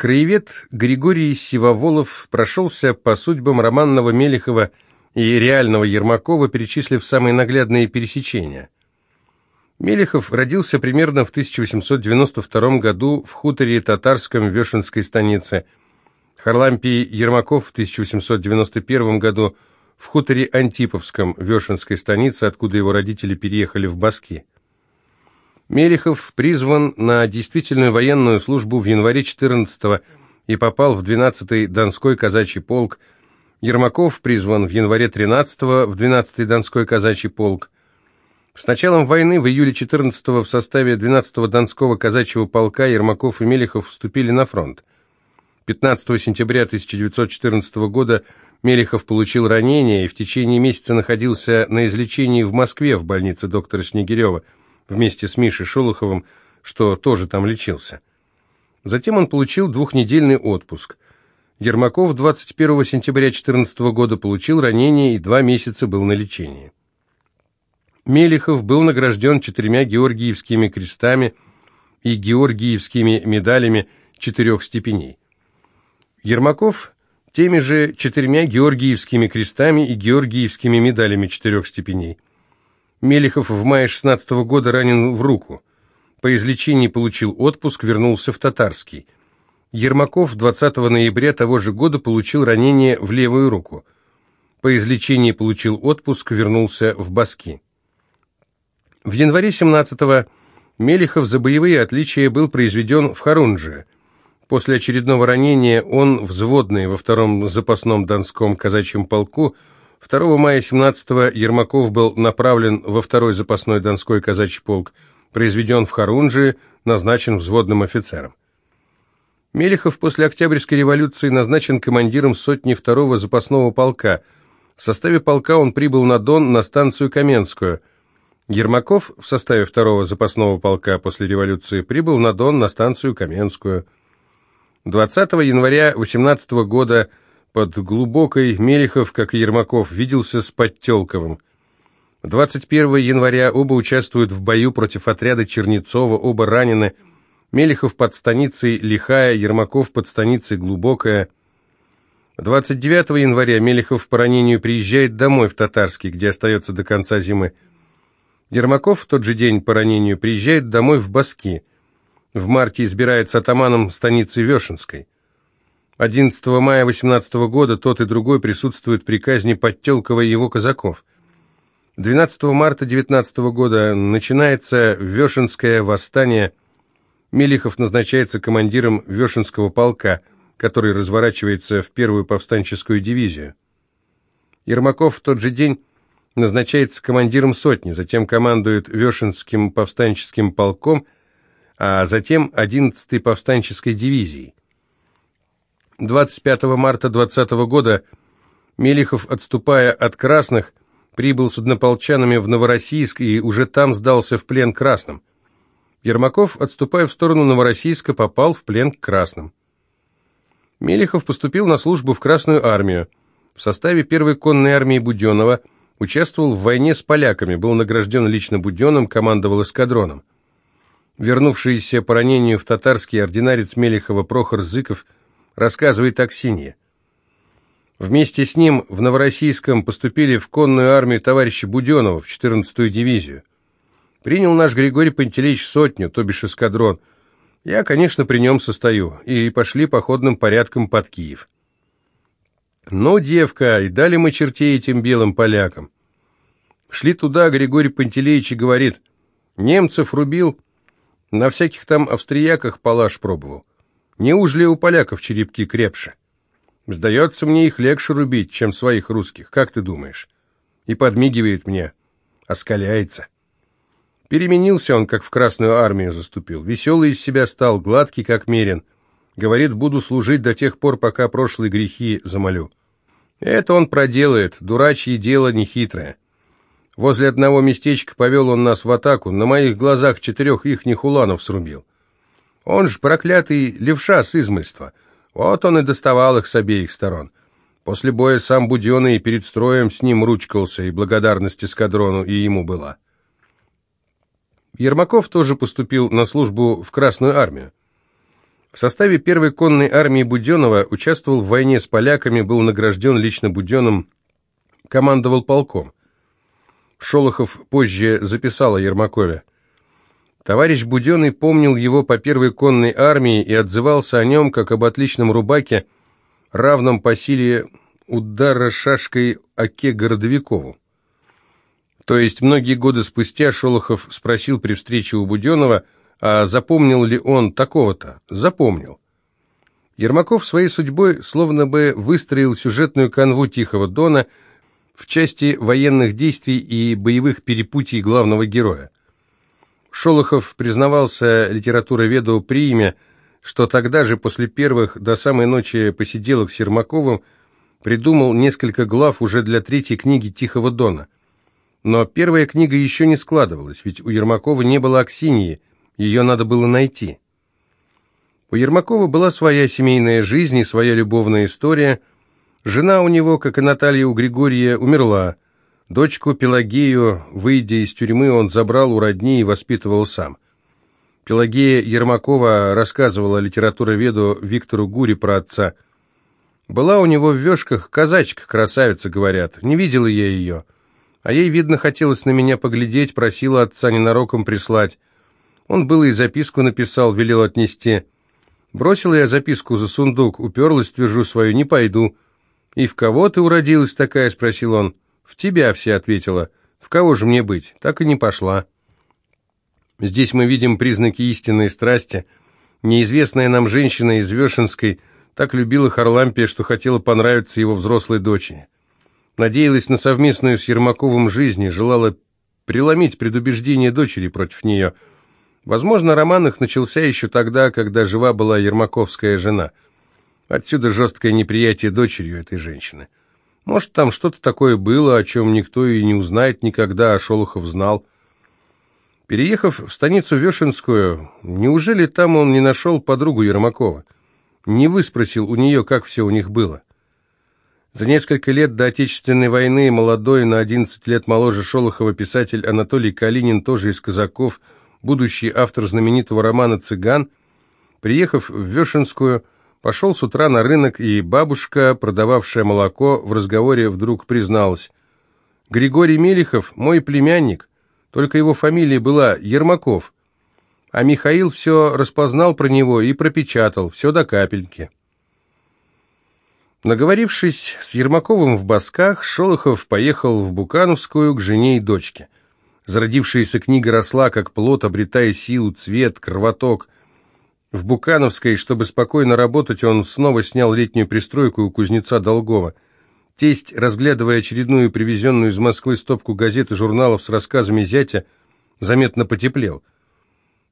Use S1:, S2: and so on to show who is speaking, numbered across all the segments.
S1: Краевед Григорий Сивоволов прошелся по судьбам романного Мелехова и реального Ермакова, перечислив самые наглядные пересечения. Мелехов родился примерно в 1892 году в хуторе татарском Вешенской станице. Харлампий Ермаков в 1891 году в хуторе Антиповском Вешенской станице, откуда его родители переехали в Баски. Мелехов призван на действительную военную службу в январе 14 и попал в 12-й Донской казачий полк. Ермаков призван в январе 13 в 12-й Донской казачий полк. С началом войны в июле 14 в составе 12-го Донского казачьего полка Ермаков и Мелехов вступили на фронт. 15 сентября 1914 года Мелехов получил ранение и в течение месяца находился на излечении в Москве в больнице доктора Снегирева – вместе с Мишей Шолоховым, что тоже там лечился. Затем он получил двухнедельный отпуск. Ермаков 21 сентября 2014 года получил ранение и два месяца был на лечении. Мелихов был награжден четырьмя Георгиевскими крестами и Георгиевскими медалями четырех степеней. Ермаков теми же четырьмя Георгиевскими крестами и Георгиевскими медалями четырех степеней – Мелехов в мае 16 -го года ранен в руку. По излечении получил отпуск, вернулся в Татарский. Ермаков 20 ноября того же года получил ранение в левую руку. По излечении получил отпуск, вернулся в Баски. В январе 17-го Мелехов за боевые отличия был произведен в Харунже. После очередного ранения он, взводный во втором запасном Донском казачьем полку, 2 мая 17-го Ермаков был направлен во второй запасной Донской казачий полк, произведен в Харунжи, назначен взводным офицером. Мелехов после Октябрьской революции назначен командиром сотни второго запасного полка. В составе полка он прибыл на Дон на станцию Каменскую. Ермаков в составе второго запасного полка после революции прибыл на Дон на станцию Каменскую. 20 января 18 года под глубокой Мелехов, как Ермаков, виделся с Подтелковым. 21 января оба участвуют в бою против отряда Чернецова, оба ранены. Мелехов под станицей Лихая, Ермаков под станицей Глубокая. 29 января Мелехов по ранению приезжает домой в Татарский, где остается до конца зимы. Ермаков в тот же день по ранению приезжает домой в Баски. В марте избирается атаманом станицы Вешенской. 11 мая 18 года тот и другой присутствуют при казни Подтелкова и его казаков. 12 марта 19 года начинается Вешенское восстание. Мелихов назначается командиром Вешенского полка, который разворачивается в первую повстанческую дивизию. Ермаков в тот же день назначается командиром сотни, затем командует Вешенским повстанческим полком, а затем 11-й повстанческой дивизией. 25 марта 20 года Мелихов, отступая от красных, прибыл с однополчанами в Новороссийск и уже там сдался в плен красным. Ермаков, отступая в сторону Новороссийска, попал в плен к красным. Мелихов поступил на службу в Красную армию. В составе первой конной армии Буденова участвовал в войне с поляками, был награжден лично Буденным, командовал эскадроном. Вернувшийся по ранению в татарский ординарец Мелихова Прохор Зыков – рассказывает Аксинья. Вместе с ним в Новороссийском поступили в конную армию товарища Буденова в 14-ю дивизию. Принял наш Григорий Пантелеич сотню, то бишь эскадрон. Я, конечно, при нем состою, и пошли походным порядком под Киев. Ну, девка, и дали мы чертей этим белым полякам. Шли туда, Григорий Пантелеич и говорит, немцев рубил, на всяких там австрияках палаш пробовал. Неужели у поляков черепки крепше? Сдается мне их легче рубить, чем своих русских, как ты думаешь? И подмигивает мне, оскаляется. Переменился он, как в Красную армию заступил. Веселый из себя стал, гладкий, как мерен. Говорит, буду служить до тех пор, пока прошлые грехи замолю. Это он проделает, дурачье дело нехитрое. Возле одного местечка повел он нас в атаку, на моих глазах четырех ихних уланов срубил. Он ж проклятый левша с измольства. Вот он и доставал их с обеих сторон. После боя сам Буденный перед строем с ним ручкался, и благодарность эскадрону и ему была. Ермаков тоже поступил на службу в Красную армию. В составе первой конной армии Буденова участвовал в войне с поляками, был награжден лично Буденным, командовал полком. Шолохов позже записал о Ермакове. Товарищ Буденный помнил его по первой конной армии и отзывался о нем как об отличном рубаке, равном по силе удара шашкой Оке Городовикову. То есть многие годы спустя Шолохов спросил при встрече у Буденова, а запомнил ли он такого-то? Запомнил. Ермаков своей судьбой словно бы выстроил сюжетную канву Тихого Дона в части военных действий и боевых перепутий главного героя. Шолохов признавался литературоведу Прииме, что тогда же, после первых до самой ночи посиделок с Ермаковым, придумал несколько глав уже для третьей книги «Тихого дона». Но первая книга еще не складывалась, ведь у Ермакова не было Аксиньи, ее надо было найти. У Ермакова была своя семейная жизнь и своя любовная история. Жена у него, как и Наталья у Григория, умерла. Дочку Пелагею, выйдя из тюрьмы, он забрал у родни и воспитывал сам. Пелагея Ермакова рассказывала литературоведу Виктору Гури про отца. «Была у него в вешках казачка, красавица, говорят. Не видела я ее. А ей, видно, хотелось на меня поглядеть, просила отца ненароком прислать. Он было и записку написал, велел отнести. Бросила я записку за сундук, уперлась, твержу свою, не пойду. «И в кого ты уродилась такая?» — спросил он. «В тебя все», — ответила. «В кого же мне быть?» Так и не пошла. Здесь мы видим признаки истинной страсти. Неизвестная нам женщина из Вешенской так любила Харлампия, что хотела понравиться его взрослой дочери. Надеялась на совместную с Ермаковым жизнь, желала преломить предубеждение дочери против нее. Возможно, роман их начался еще тогда, когда жива была Ермаковская жена. Отсюда жесткое неприятие дочерью этой женщины. Может, там что-то такое было, о чем никто и не узнает никогда, а Шолохов знал. Переехав в станицу Вешенскую, неужели там он не нашел подругу Ермакова? Не выспросил у нее, как все у них было? За несколько лет до Отечественной войны молодой, на 11 лет моложе Шолохова писатель Анатолий Калинин, тоже из казаков, будущий автор знаменитого романа «Цыган», приехав в Вешенскую, Пошел с утра на рынок, и бабушка, продававшая молоко, в разговоре вдруг призналась. «Григорий Мелихов – мой племянник, только его фамилия была Ермаков, а Михаил все распознал про него и пропечатал, все до капельки». Наговорившись с Ермаковым в Басках, Шолохов поехал в Букановскую к жене и дочке. Зародившаяся книга росла, как плод, обретая силу, цвет, кровоток – в Букановской, чтобы спокойно работать, он снова снял летнюю пристройку у кузнеца Долгова. Тесть, разглядывая очередную привезенную из Москвы стопку газет и журналов с рассказами зятя, заметно потеплел.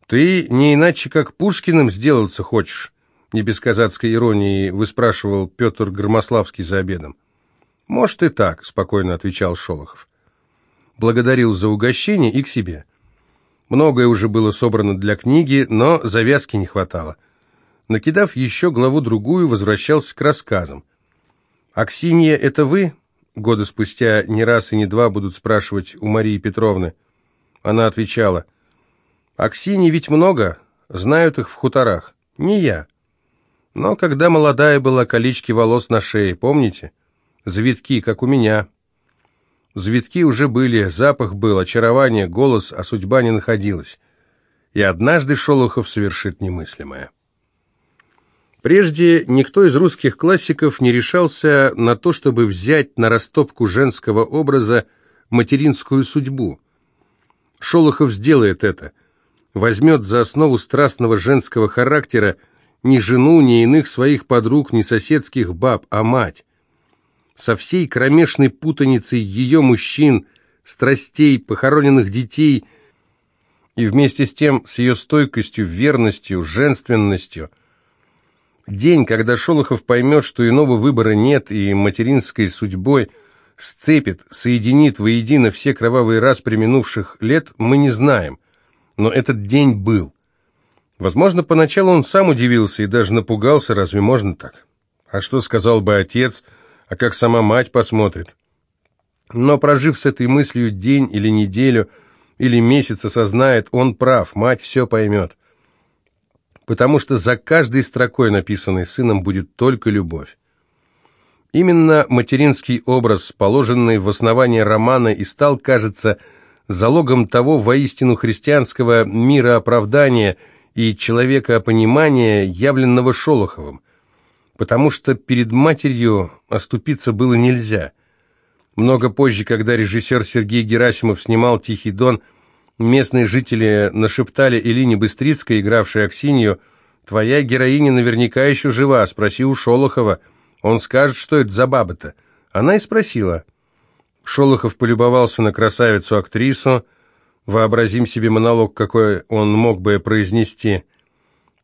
S1: «Ты не иначе как Пушкиным сделаться хочешь?» Не без казацкой иронии выспрашивал Петр Громославский за обедом. «Может и так», — спокойно отвечал Шолохов. Благодарил за угощение и к себе. Многое уже было собрано для книги, но завязки не хватало. Накидав еще главу-другую, возвращался к рассказам. «Аксинья, это вы?» Годы спустя не раз и не два будут спрашивать у Марии Петровны. Она отвечала, «Аксиньи ведь много, знают их в хуторах. Не я. Но когда молодая была, колечки волос на шее, помните? Завитки, как у меня, Завитки уже были, запах был, очарование, голос, а судьба не находилась. И однажды Шолохов совершит немыслимое. Прежде никто из русских классиков не решался на то, чтобы взять на растопку женского образа материнскую судьбу. Шолохов сделает это. Возьмет за основу страстного женского характера не жену, ни иных своих подруг, ни соседских баб, а мать со всей кромешной путаницей ее мужчин, страстей, похороненных детей и вместе с тем с ее стойкостью, верностью, женственностью. День, когда Шолохов поймет, что иного выбора нет и материнской судьбой сцепит, соединит воедино все кровавые распри минувших лет, мы не знаем. Но этот день был. Возможно, поначалу он сам удивился и даже напугался, разве можно так? А что сказал бы отец – а как сама мать посмотрит. Но прожив с этой мыслью день или неделю, или месяц, осознает, он прав, мать все поймет. потому что за каждой строкой, написанной сыном, будет только любовь. Именно материнский образ, положенный в основание романа, и стал, кажется, залогом того воистину христианского мира оправдания и человека-понимания, явленного Шолоховым, потому что перед матерью оступиться было нельзя. Много позже, когда режиссер Сергей Герасимов снимал «Тихий дон», местные жители нашептали Элине Быстрицкой, игравшей Аксинью, «Твоя героиня наверняка еще жива, спроси у Шолохова, он скажет, что это за баба-то». Она и спросила – Шолохов полюбовался на красавицу-актрису. Вообразим себе монолог, какой он мог бы произнести.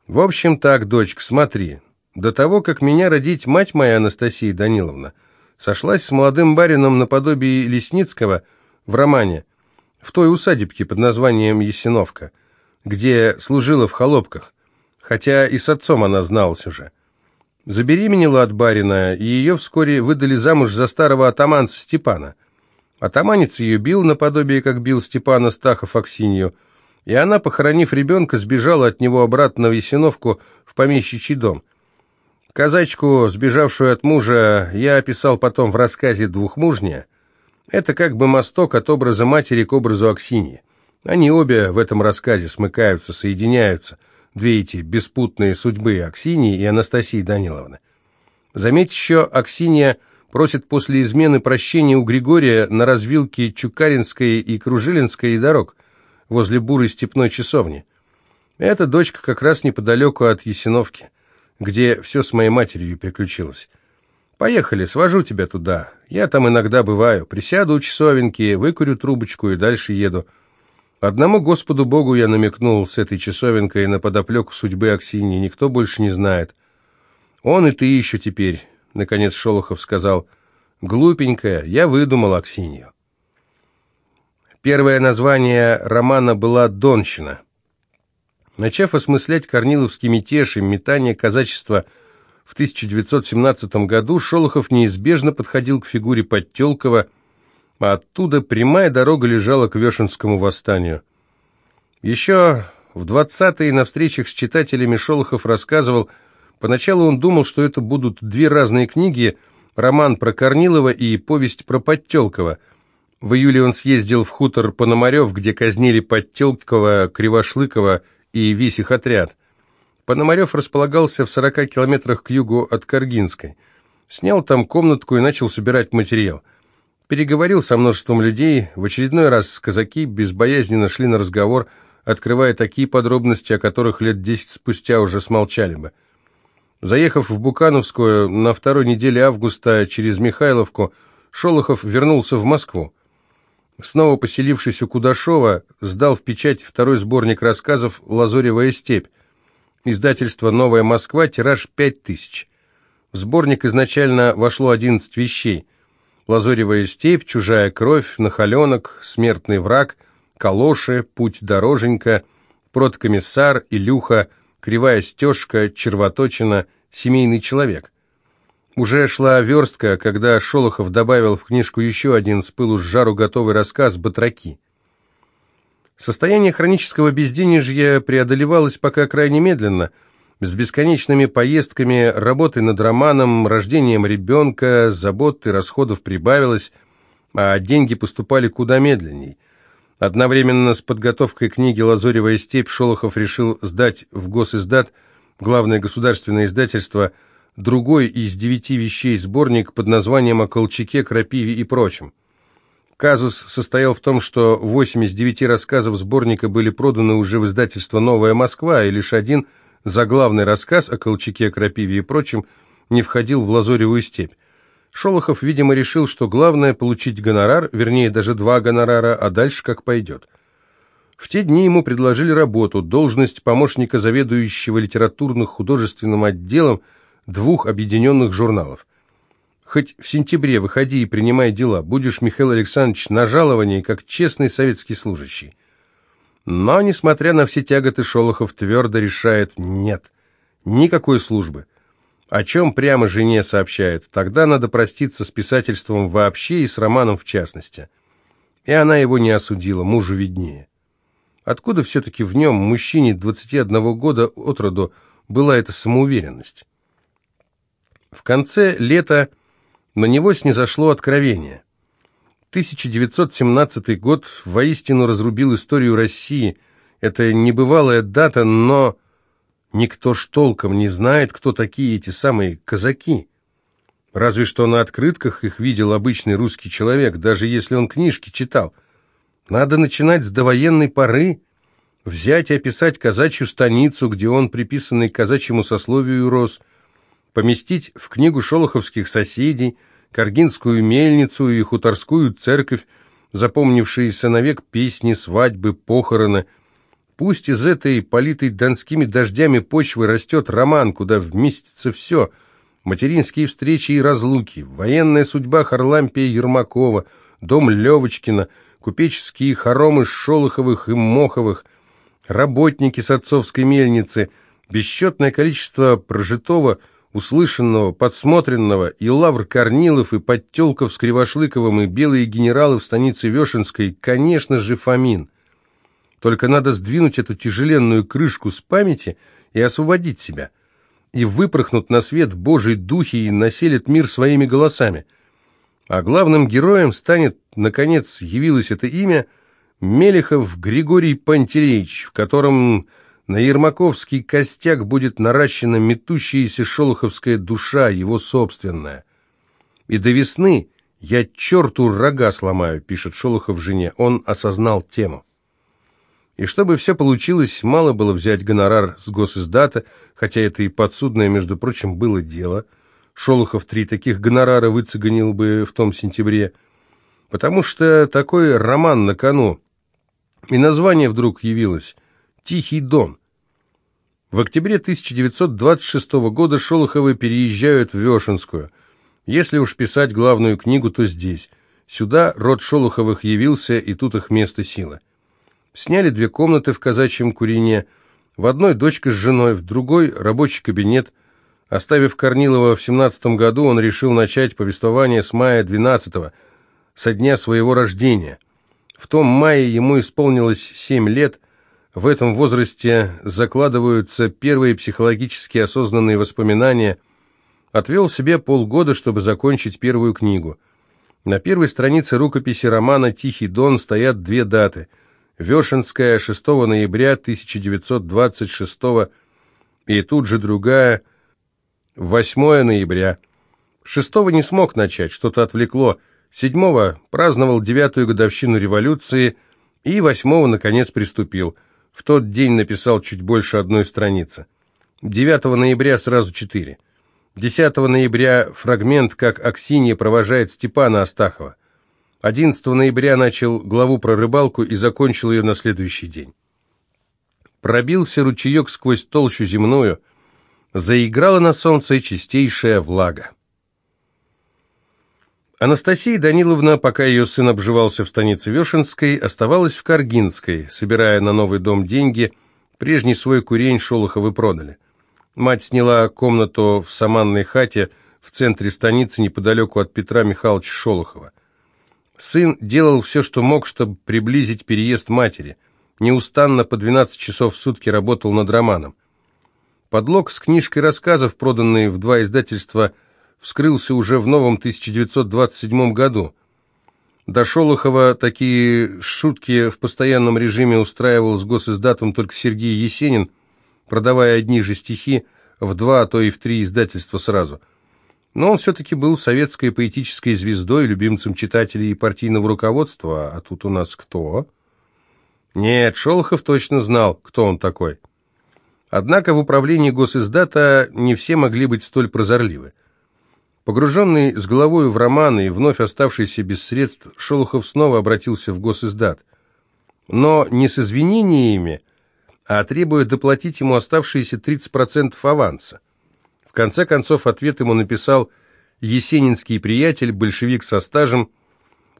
S1: «В общем так, дочка, смотри. До того, как меня родить мать моя, Анастасия Даниловна, сошлась с молодым барином наподобие Лесницкого в романе, в той усадебке под названием Ясиновка, где служила в холопках, хотя и с отцом она зналась уже. Забеременела от барина, и ее вскоре выдали замуж за старого атаманца Степана. Атаманец ее бил наподобие, как бил Степана Стахов Аксинью, и она, похоронив ребенка, сбежала от него обратно в Ясиновку в помещичий дом. Казачку, сбежавшую от мужа, я описал потом в рассказе «Двухмужняя». Это как бы мосток от образа матери к образу Аксиньи. Они обе в этом рассказе смыкаются, соединяются, две эти беспутные судьбы Аксиньи и Анастасии Даниловны. Заметь еще, Аксинья – просит после измены прощения у Григория на развилке Чукаринской и Кружилинской дорог, возле бурой степной часовни. Эта дочка как раз неподалеку от Ясиновки, где все с моей матерью приключилось. Поехали, свожу тебя туда. Я там иногда бываю. Присяду у часовенки, выкурю трубочку и дальше еду. Одному Господу Богу я намекнул с этой часовенкой на подоплеку судьбы Аксиньи, никто больше не знает. Он и ты еще теперь наконец Шолохов сказал. «Глупенькая, я выдумал Аксинью». Первое название романа была «Донщина». Начав осмыслять Корниловский мятеж и метание казачества в 1917 году, Шолохов неизбежно подходил к фигуре Подтелкова, а оттуда прямая дорога лежала к Вешенскому восстанию. Еще в 20-е на встречах с читателями Шолохов рассказывал, Поначалу он думал, что это будут две разные книги, роман про Корнилова и повесть про Подтелкова. В июле он съездил в хутор Пономарев, где казнили Подтелкова, Кривошлыкова и весь их отряд. Пономарев располагался в 40 километрах к югу от Каргинской. Снял там комнатку и начал собирать материал. Переговорил со множеством людей, в очередной раз казаки безбоязненно шли на разговор, открывая такие подробности, о которых лет десять спустя уже смолчали бы. Заехав в Букановскую на второй неделе августа через Михайловку, Шолохов вернулся в Москву. Снова поселившись у Кудашова, сдал в печать второй сборник рассказов «Лазоревая степь». Издательство «Новая Москва», тираж 5000. В сборник изначально вошло 11 вещей. «Лазоревая степь», «Чужая кровь», «Нахаленок», «Смертный враг», «Калоши», «Путь дороженька», «Продкомиссар», «Илюха», «Кривая стежка», «Червоточина», семейный человек. Уже шла верстка, когда Шолохов добавил в книжку еще один с пылу с жару готовый рассказ «Батраки». Состояние хронического безденежья преодолевалось пока крайне медленно, с бесконечными поездками, работой над романом, рождением ребенка, забот и расходов прибавилось, а деньги поступали куда медленней. Одновременно с подготовкой книги «Лазоревая степь» Шолохов решил сдать в госиздат – главное государственное издательство, другой из девяти вещей сборник под названием «О Колчаке, Крапиве и прочем». Казус состоял в том, что восемь из девяти рассказов сборника были проданы уже в издательство «Новая Москва», и лишь один заглавный рассказ о Колчаке, Крапиве и прочем не входил в Лазоревую степь. Шолохов, видимо, решил, что главное – получить гонорар, вернее, даже два гонорара, а дальше как пойдет. В те дни ему предложили работу, должность помощника заведующего литературно-художественным отделом двух объединенных журналов. Хоть в сентябре выходи и принимай дела, будешь, Михаил Александрович, на жаловании, как честный советский служащий. Но, несмотря на все тяготы, Шолохов твердо решает «нет, никакой службы». О чем прямо жене сообщает, тогда надо проститься с писательством вообще и с романом в частности. И она его не осудила, мужу виднее. Откуда все-таки в нем, мужчине 21 года от роду, была эта самоуверенность? В конце лета на него снизошло откровение. 1917 год воистину разрубил историю России. Это небывалая дата, но никто ж толком не знает, кто такие эти самые казаки. Разве что на открытках их видел обычный русский человек, даже если он книжки читал. Надо начинать с довоенной поры, взять и описать казачью станицу, где он, приписанный к казачьему сословию, рос, поместить в книгу шолоховских соседей, Каргинскую мельницу и хуторскую церковь, запомнившиеся навек песни, свадьбы, похороны. Пусть из этой, политой донскими дождями почвы, растет роман, куда вместится все — материнские встречи и разлуки, военная судьба Харлампия Ермакова, дом Левочкина, купеческие хоромы Шолоховых и Моховых, работники с отцовской мельницы, бесчетное количество прожитого, услышанного, подсмотренного, и лавр Корнилов, и Подтелков с Кривошлыковым, и белые генералы в станице Вешенской, конечно же, Фомин. Только надо сдвинуть эту тяжеленную крышку с памяти и освободить себя – и выпорхнут на свет Божий духи и населят мир своими голосами. А главным героем станет, наконец, явилось это имя, Мелехов Григорий Пантелеич, в котором на Ермаковский костяк будет наращена метущаяся шолоховская душа, его собственная. И до весны я черту рога сломаю, пишет Шолохов жене, он осознал тему. И чтобы все получилось, мало было взять гонорар с госиздата, хотя это и подсудное, между прочим, было дело. Шолохов три таких гонорара выцеганил бы в том сентябре, потому что такой роман на кону. И название вдруг явилось «Тихий дон». В октябре 1926 года Шолоховы переезжают в Вешенскую. Если уж писать главную книгу, то здесь. Сюда род Шолоховых явился, и тут их место силы. Сняли две комнаты в казачьем курине, в одной дочка с женой, в другой рабочий кабинет. Оставив Корнилова в 17 году, он решил начать повествование с мая 12 со дня своего рождения. В том мае ему исполнилось 7 лет, в этом возрасте закладываются первые психологически осознанные воспоминания. Отвел себе полгода, чтобы закончить первую книгу. На первой странице рукописи романа «Тихий дон» стоят две даты – Вешенская 6 ноября 1926 и тут же другая 8 ноября. Шестого не смог начать, что-то отвлекло. Седьмого праздновал девятую годовщину революции и восьмого, наконец, приступил. В тот день написал чуть больше одной страницы. 9 ноября сразу четыре. 10 ноября фрагмент, как Аксинья провожает Степана Астахова. 11 ноября начал главу про рыбалку и закончил ее на следующий день. Пробился ручеек сквозь толщу земную, заиграла на солнце чистейшая влага. Анастасия Даниловна, пока ее сын обживался в станице Вешенской, оставалась в Каргинской, собирая на новый дом деньги, прежний свой курень Шолоховы продали. Мать сняла комнату в саманной хате в центре станицы неподалеку от Петра Михайловича Шолохова. Сын делал все, что мог, чтобы приблизить переезд матери. Неустанно по 12 часов в сутки работал над романом. Подлог с книжкой рассказов, проданный в два издательства, вскрылся уже в новом 1927 году. До Шолохова такие шутки в постоянном режиме устраивал с госиздатом только Сергей Есенин, продавая одни же стихи в два, а то и в три издательства сразу – но он все-таки был советской поэтической звездой, любимцем читателей и партийного руководства, а тут у нас кто? Нет, Шолохов точно знал, кто он такой. Однако в управлении госиздата не все могли быть столь прозорливы. Погруженный с головой в романы и вновь оставшийся без средств, Шолохов снова обратился в госиздат. Но не с извинениями, а требуя доплатить ему оставшиеся 30% аванса конце концов, ответ ему написал есенинский приятель, большевик со стажем,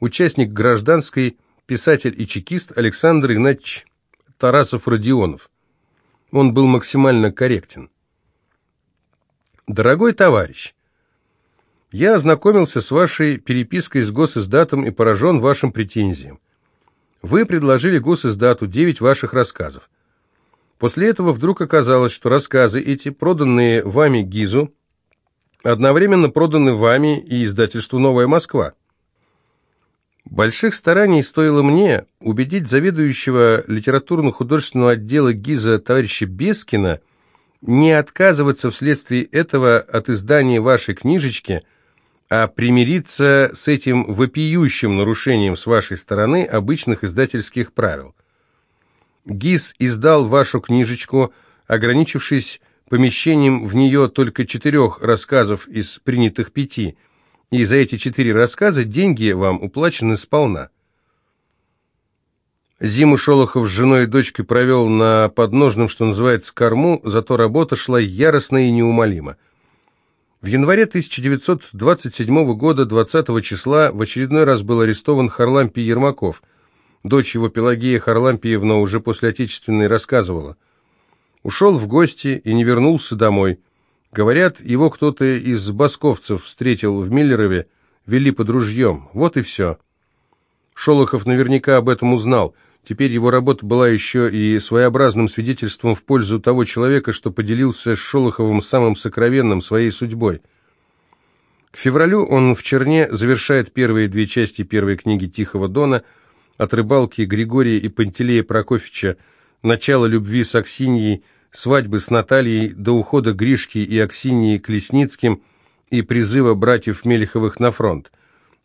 S1: участник гражданской, писатель и чекист Александр Игнатьевич Тарасов-Родионов. Он был максимально корректен. «Дорогой товарищ, я ознакомился с вашей перепиской с госиздатом и поражен вашим претензиям. Вы предложили госиздату девять ваших рассказов. После этого вдруг оказалось, что рассказы эти, проданные вами ГИЗу, одновременно проданы вами и издательству «Новая Москва». Больших стараний стоило мне убедить заведующего литературно-художественного отдела ГИЗа товарища Бескина не отказываться вследствие этого от издания вашей книжечки – а примириться с этим вопиющим нарушением с вашей стороны обычных издательских правил. ГИС издал вашу книжечку, ограничившись помещением в нее только четырех рассказов из принятых пяти, и за эти четыре рассказа деньги вам уплачены сполна. Зиму Шолохов с женой и дочкой провел на подножном, что называется, корму, зато работа шла яростно и неумолимо – в январе 1927 года, 20 числа, в очередной раз был арестован Харлампий Ермаков. Дочь его, Пелагея Харлампиевна, уже после Отечественной рассказывала. Ушел в гости и не вернулся домой. Говорят, его кто-то из басковцев встретил в Миллерове, вели под ружьем. Вот и все. Шолохов наверняка об этом узнал – Теперь его работа была еще и своеобразным свидетельством в пользу того человека, что поделился с Шолоховым самым сокровенным своей судьбой. К февралю он в Черне завершает первые две части первой книги Тихого Дона от рыбалки Григория и Пантелея Прокофьевича «Начало любви с Аксиньей», свадьбы с Натальей до ухода Гришки и Аксиньи к Лесницким и призыва братьев Мелеховых на фронт.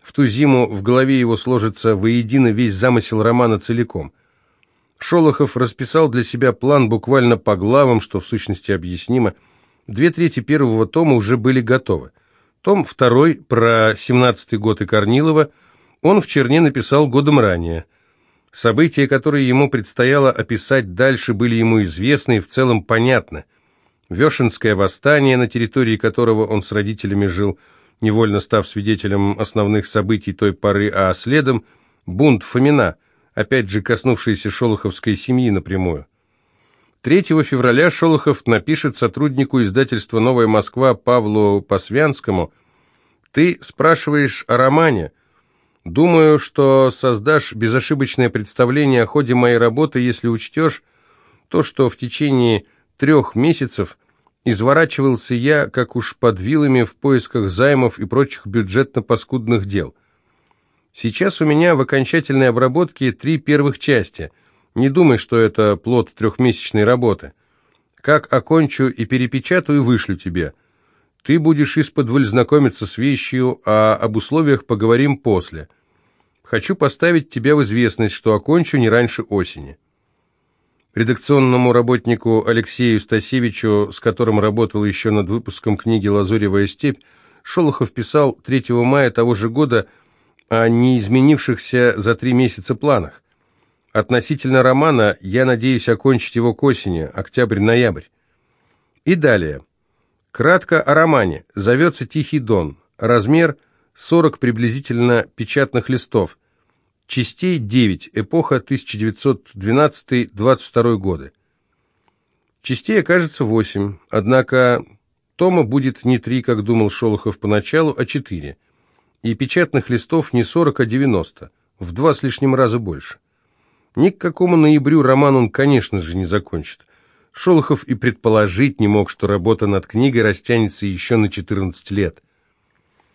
S1: В ту зиму в голове его сложится воедино весь замысел романа целиком. Шолохов расписал для себя план буквально по главам, что в сущности объяснимо. Две трети первого тома уже были готовы. Том второй, про семнадцатый год и Корнилова, он в Черне написал годом ранее. События, которые ему предстояло описать дальше, были ему известны и в целом понятны. Вешенское восстание, на территории которого он с родителями жил – невольно став свидетелем основных событий той поры, а следом бунт Фомина, опять же коснувшийся шолоховской семьи напрямую. 3 февраля Шолохов напишет сотруднику издательства «Новая Москва» Павлу Посвянскому «Ты спрашиваешь о романе. Думаю, что создашь безошибочное представление о ходе моей работы, если учтешь то, что в течение трех месяцев – Изворачивался я, как уж под вилами, в поисках займов и прочих бюджетно-паскудных дел. Сейчас у меня в окончательной обработке три первых части. Не думай, что это плод трехмесячной работы. Как окончу и перепечатаю, вышлю тебе. Ты будешь из-под знакомиться с вещью, а об условиях поговорим после. Хочу поставить тебя в известность, что окончу не раньше осени. Редакционному работнику Алексею Стасевичу, с которым работал еще над выпуском книги «Лазуревая степь», Шолохов писал 3 мая того же года о неизменившихся за три месяца планах. Относительно романа я надеюсь окончить его к осени, октябрь-ноябрь. И далее. Кратко о романе. Зовется «Тихий дон». Размер 40 приблизительно печатных листов. Частей 9. Эпоха 1912-22 годы. Частей окажется 8, однако тома будет не 3, как думал Шолохов поначалу, а 4. И печатных листов не 40, а 90, в два с лишним раза больше. Ни к какому ноябрю роман он, конечно же, не закончит. Шолохов и предположить не мог, что работа над книгой растянется еще на 14 лет –